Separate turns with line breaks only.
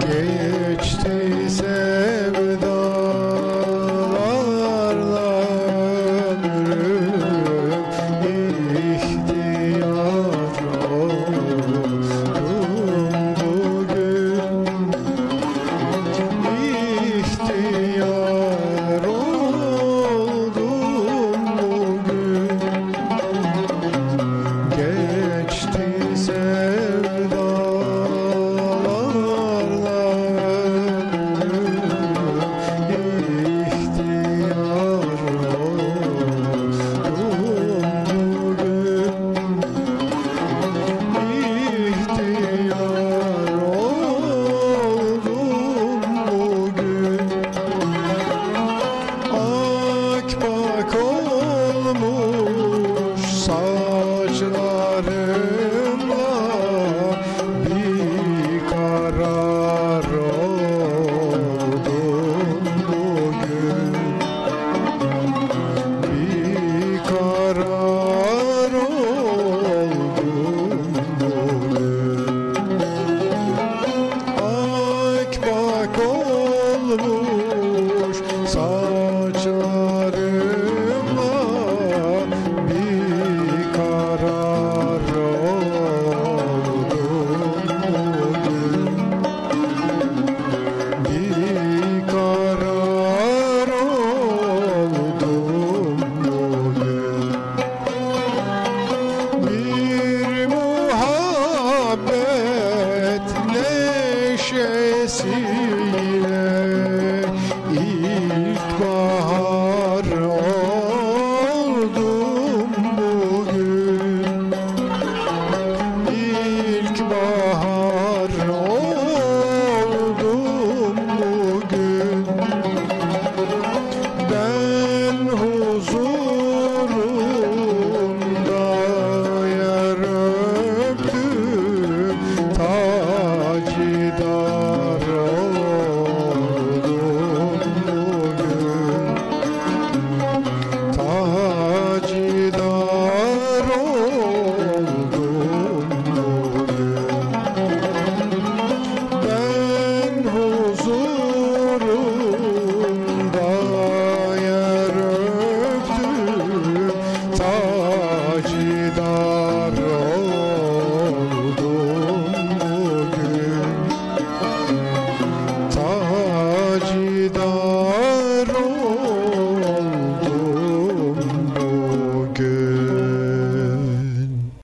Geçti saçlarımla neşesiyle